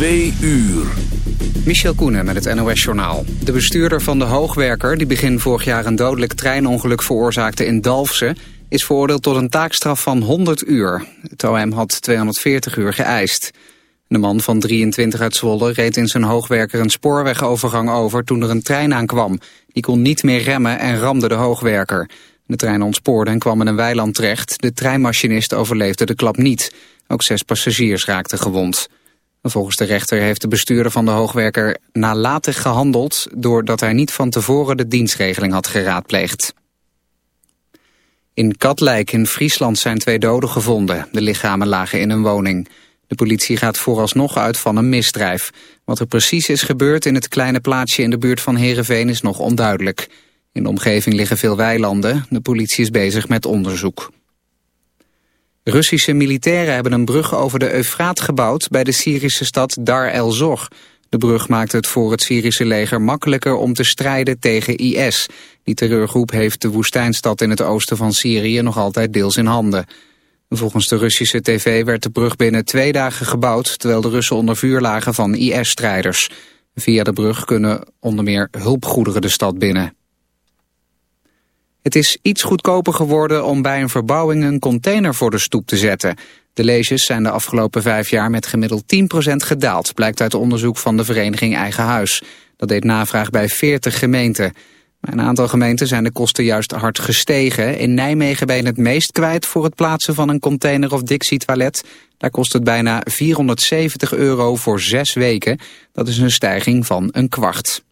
Twee uur. Michel Koenen met het NOS-journaal. De bestuurder van de hoogwerker, die begin vorig jaar een dodelijk treinongeluk veroorzaakte in Dalfsen, is veroordeeld tot een taakstraf van 100 uur. Het OM had 240 uur geëist. De man van 23 uit Zwolle reed in zijn hoogwerker een spoorwegovergang over toen er een trein aankwam. Die kon niet meer remmen en ramde de hoogwerker. De trein ontspoorde en kwam in een weiland terecht. De treinmachinist overleefde de klap niet. Ook zes passagiers raakten gewond. Volgens de rechter heeft de bestuurder van de hoogwerker nalatig gehandeld... doordat hij niet van tevoren de dienstregeling had geraadpleegd. In Katlijk in Friesland zijn twee doden gevonden. De lichamen lagen in een woning. De politie gaat vooralsnog uit van een misdrijf. Wat er precies is gebeurd in het kleine plaatsje in de buurt van Heerenveen is nog onduidelijk. In de omgeving liggen veel weilanden. De politie is bezig met onderzoek. Russische militairen hebben een brug over de Eufraat gebouwd bij de Syrische stad Dar el-Zor. De brug maakt het voor het Syrische leger makkelijker om te strijden tegen IS. Die terreurgroep heeft de woestijnstad in het oosten van Syrië nog altijd deels in handen. Volgens de Russische tv werd de brug binnen twee dagen gebouwd... terwijl de Russen onder vuur lagen van IS-strijders. Via de brug kunnen onder meer hulpgoederen de stad binnen. Het is iets goedkoper geworden om bij een verbouwing een container voor de stoep te zetten. De leges zijn de afgelopen vijf jaar met gemiddeld 10% gedaald, blijkt uit onderzoek van de vereniging Eigen Huis. Dat deed navraag bij 40 gemeenten. Bij een aantal gemeenten zijn de kosten juist hard gestegen. In Nijmegen ben je het meest kwijt voor het plaatsen van een container of Dixie-toilet. Daar kost het bijna 470 euro voor zes weken. Dat is een stijging van een kwart.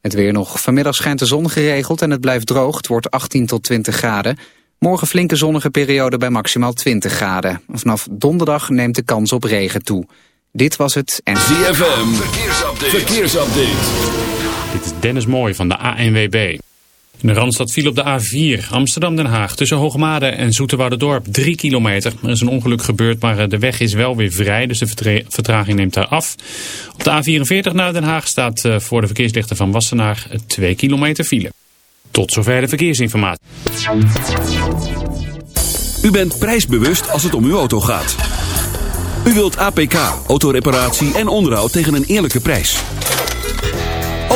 Het weer nog. Vanmiddag schijnt de zon geregeld en het blijft droog. Het wordt 18 tot 20 graden. Morgen flinke zonnige periode bij maximaal 20 graden. Vanaf donderdag neemt de kans op regen toe. Dit was het en... ZFM, verkeersupdate. verkeersupdate. Dit is Dennis Mooij van de ANWB. In de Randstad viel op de A4 Amsterdam-Den Haag tussen Hoogmade en Dorp 3 kilometer. Er is een ongeluk gebeurd, maar eh, de weg is wel weer vrij, dus de vertraging neemt daar af. Op de A44 naar Den Haag staat eh, voor de verkeerslichten van Wassenaar 2 kilometer file. Tot zover de verkeersinformatie. U bent prijsbewust als het om uw auto gaat. U wilt APK, autoreparatie en onderhoud tegen een eerlijke prijs.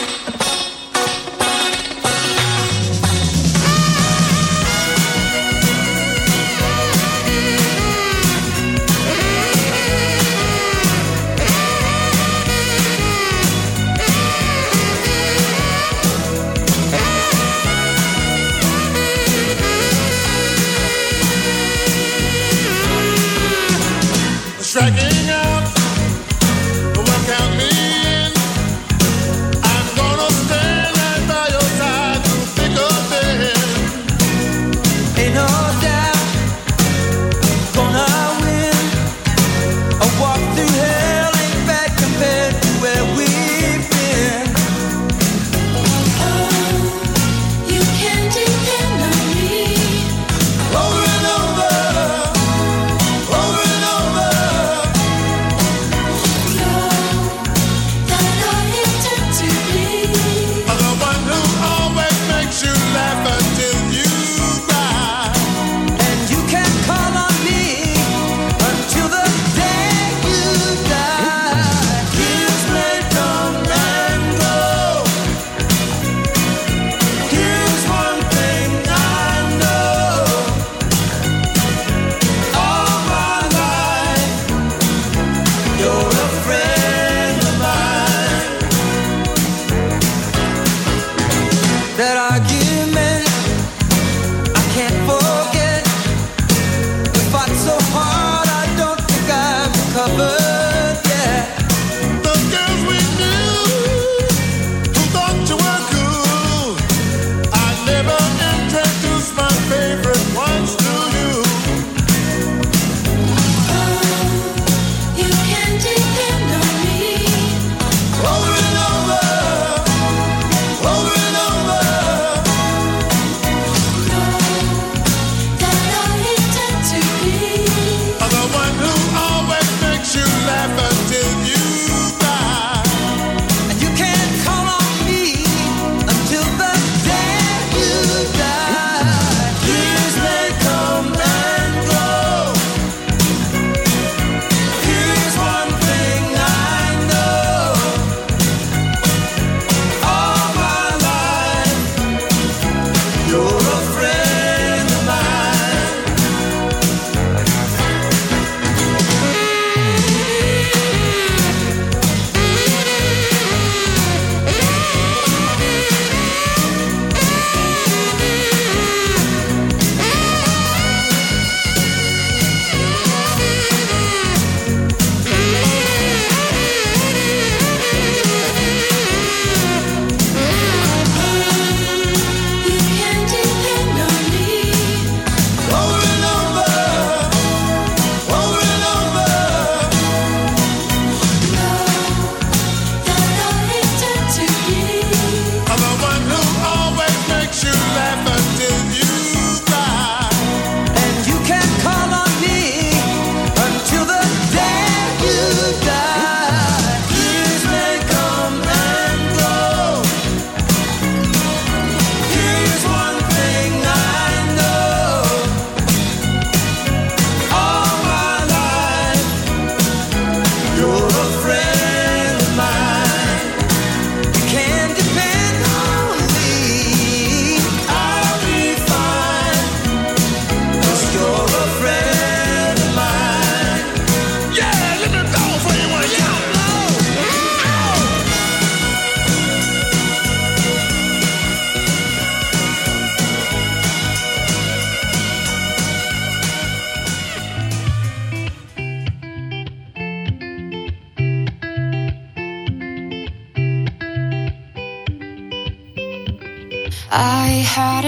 striking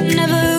never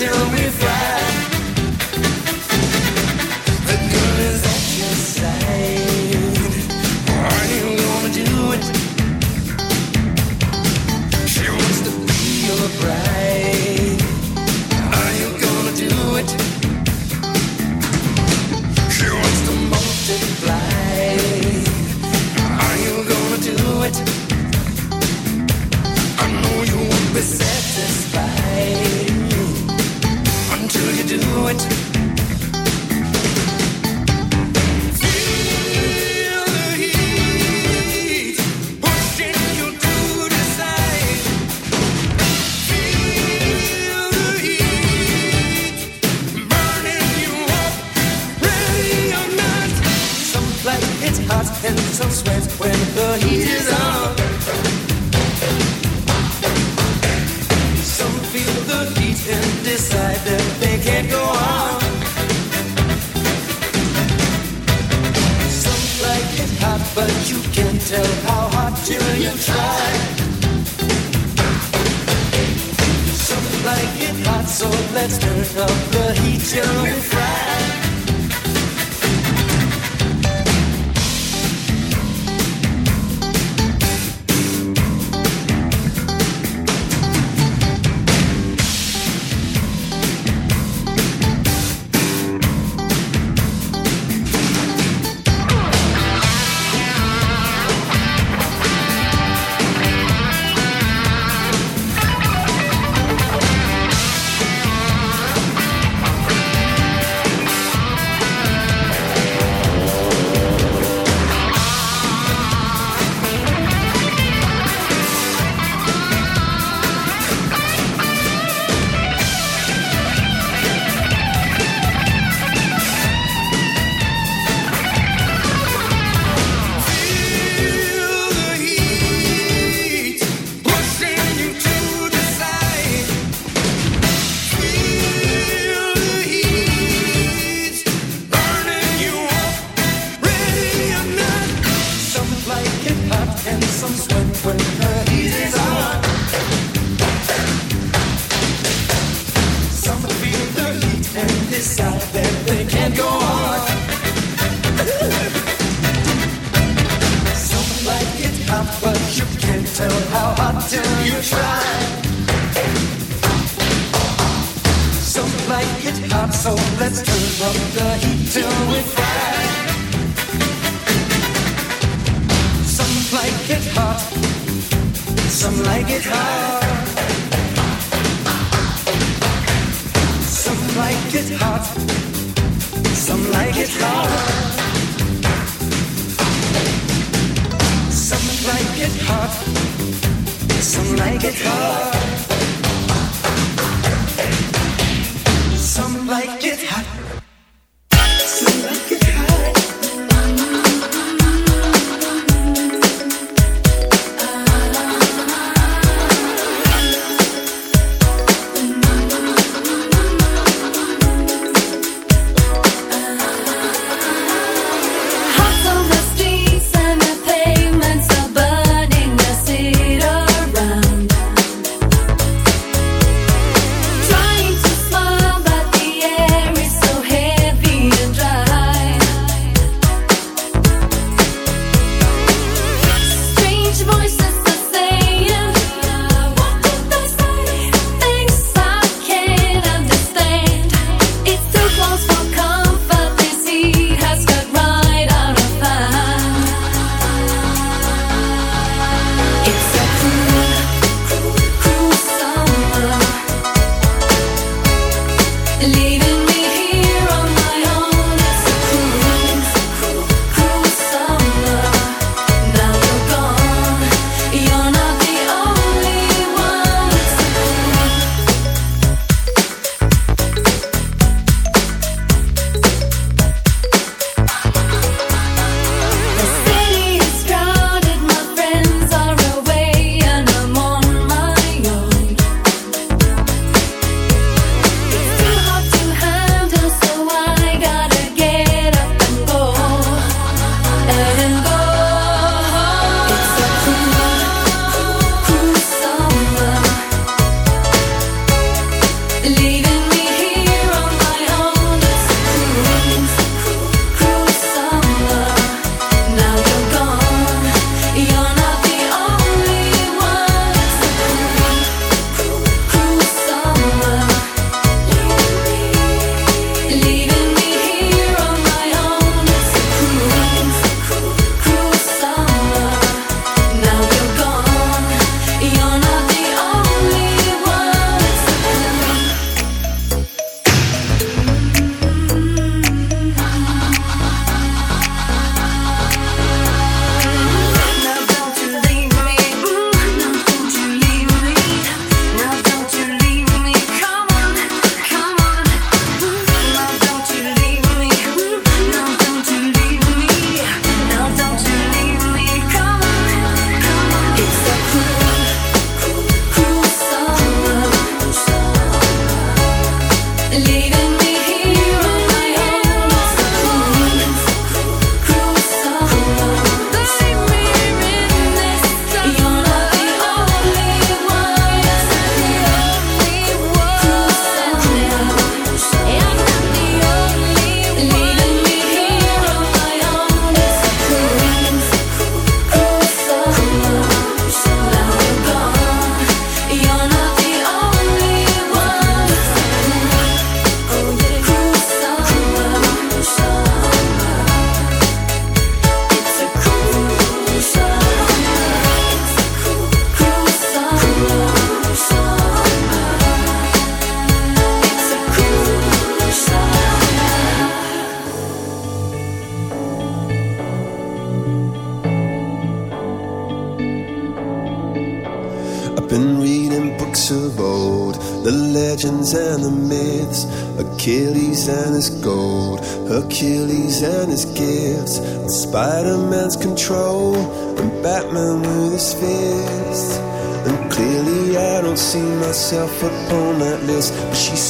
till we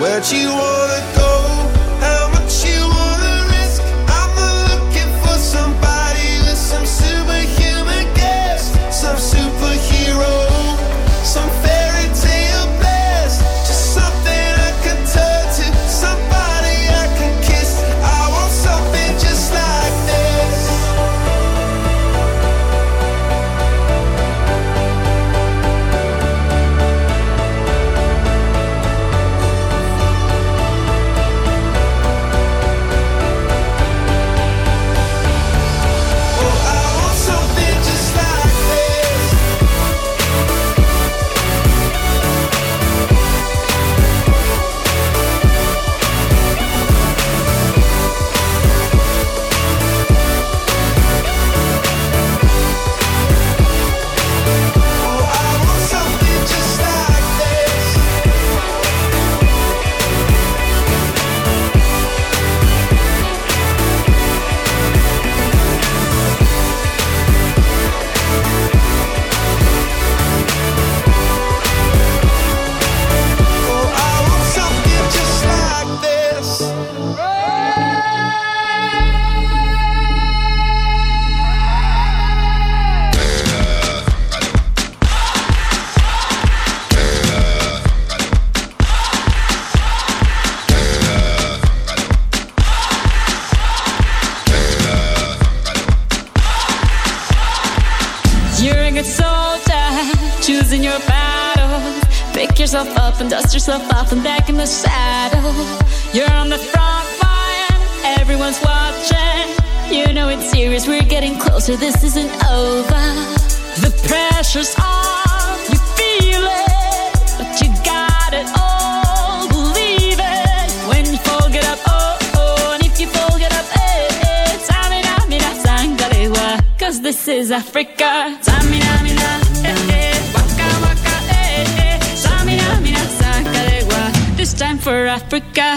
where'd you wanna watching. You know it's serious, we're getting closer, this isn't over. The pressure's on, you feel it, but you got it all, believe it. When you fold it up, oh, oh, and if you fold it up, eh, eh, Tamina, mina, sangalewa, cause this is Africa. Tamina, mina, eh, eh, waka, waka, eh, eh, Tamina, mina, sangalewa, this time for Africa.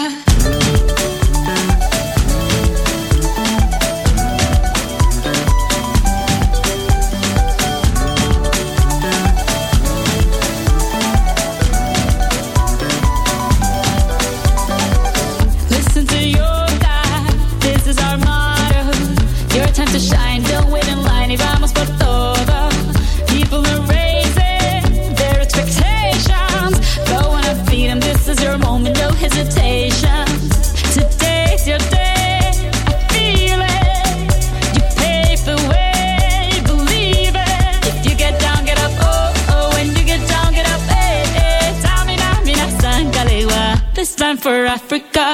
for Africa.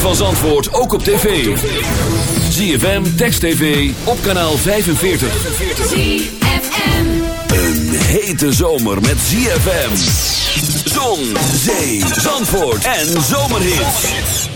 van Zandvoort ook op tv. ZFM, Text TV, op kanaal 45. ZFM. Een hete zomer met ZFM. Zon, zee, Zandvoort en zomerhit.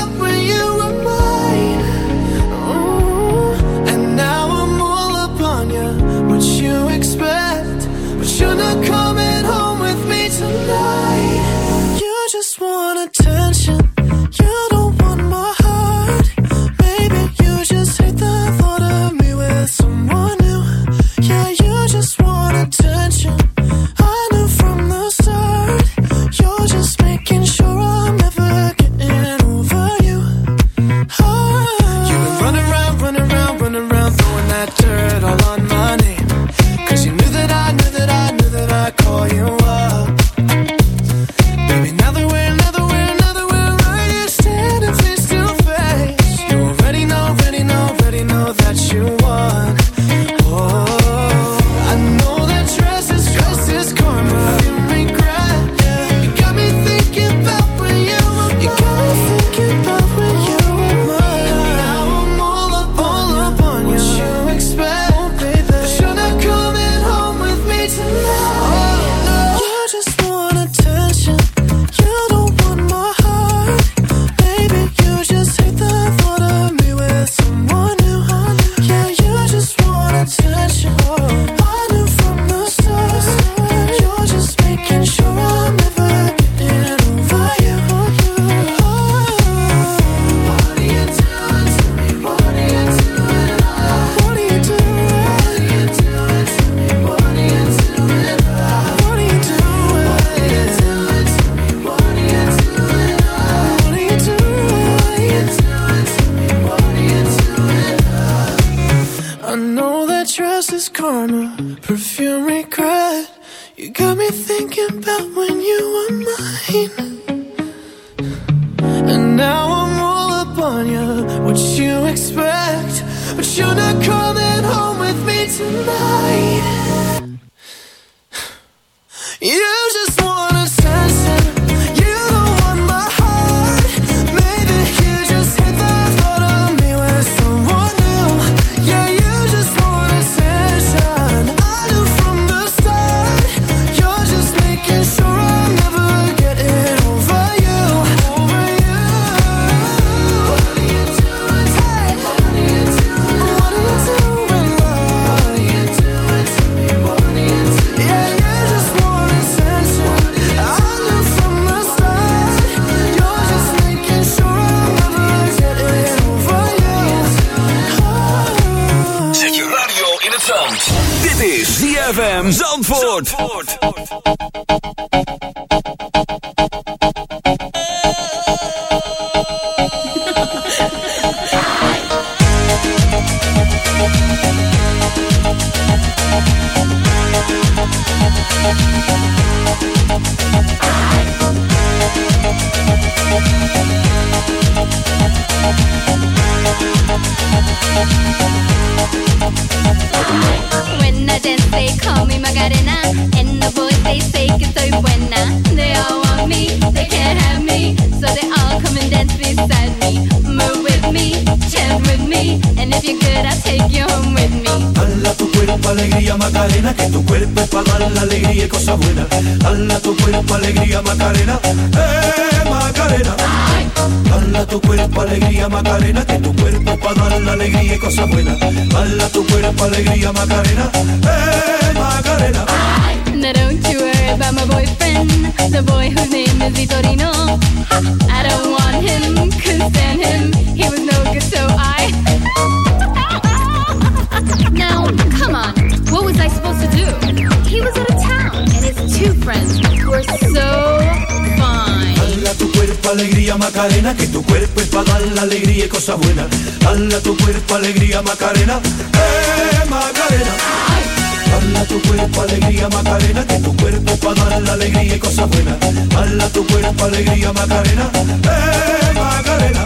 turn Macarena, que tu cuerpo para dar la alegría y cosas buenas. Hala tu cuerpo alegría Macarena, eh Macarena. Now don't you worry about my boyfriend, the boy whose name is Vitorino. La alegría y cosas buenas. Hala tu cuerpo alegría Macarena, eh Macarena. Hala tu cuerpo alegría Macarena, que tu cuerpo para dar la alegría y cosas buenas. Hala tu cuerpo alegría Macarena, eh Macarena.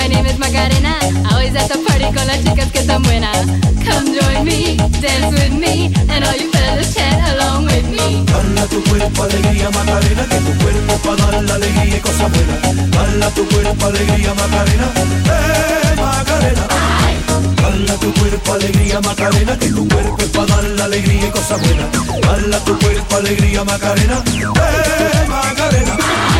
My name is Macarena. Always at the party con las chicas que están buenas. Come join me, dance with me, and all you fellas chat along with me. Hala tu cuerpo alegría Macarena, que tu cuerpo para dar la alegría y cosas buenas. Hala tu cuerpo alegría Macarena, eh Macarena. Hala tu cuerpo alegría Macarena, que tu cuerpo para dar la alegría y cosas buenas. Hala tu cuerpo alegría Macarena, eh Macarena.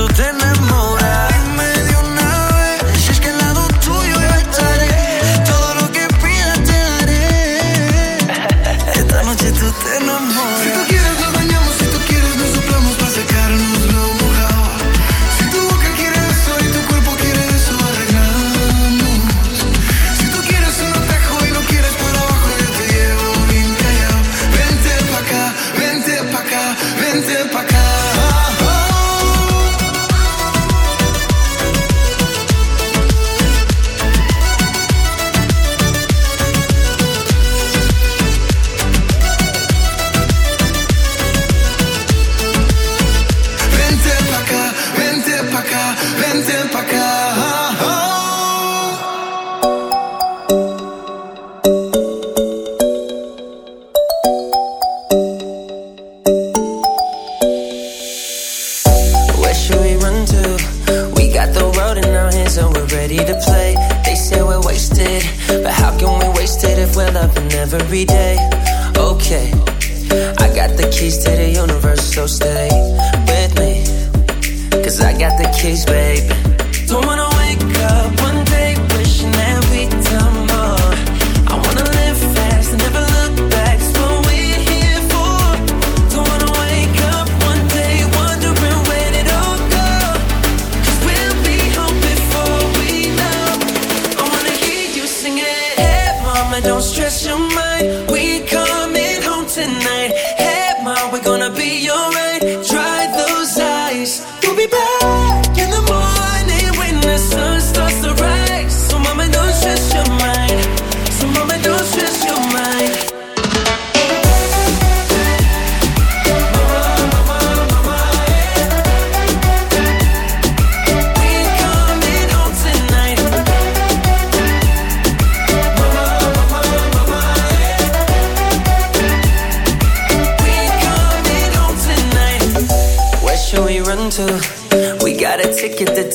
tú tenés don't stress.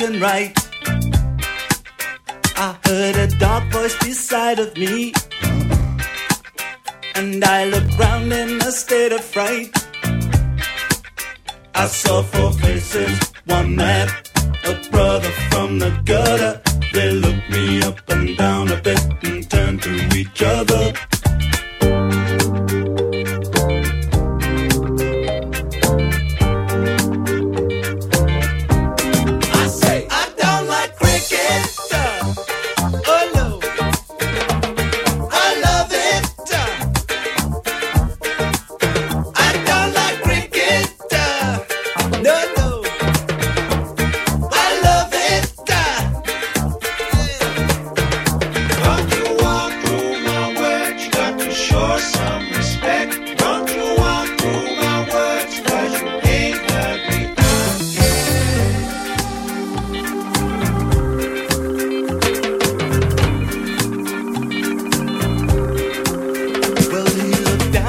and right.